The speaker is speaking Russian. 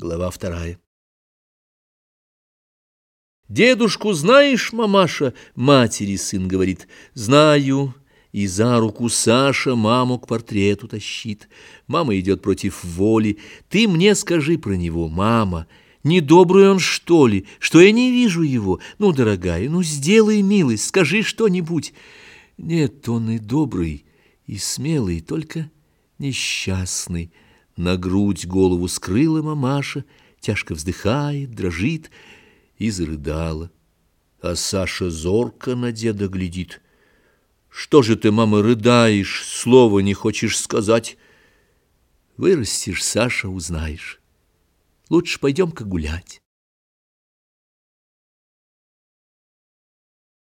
Глава вторая. «Дедушку знаешь, мамаша?» — матери сын говорит. «Знаю». И за руку Саша маму к портрету тащит. Мама идет против воли. «Ты мне скажи про него, мама. Недобрый он, что ли? Что я не вижу его? Ну, дорогая, ну, сделай милость, скажи что-нибудь». Нет, он и добрый, и смелый, только несчастный. На грудь голову скрыла мамаша, тяжко вздыхает, дрожит и зарыдала. А Саша зорко на деда глядит. Что же ты, мама, рыдаешь, слова не хочешь сказать? Вырастешь, Саша, узнаешь. Лучше пойдем-ка гулять.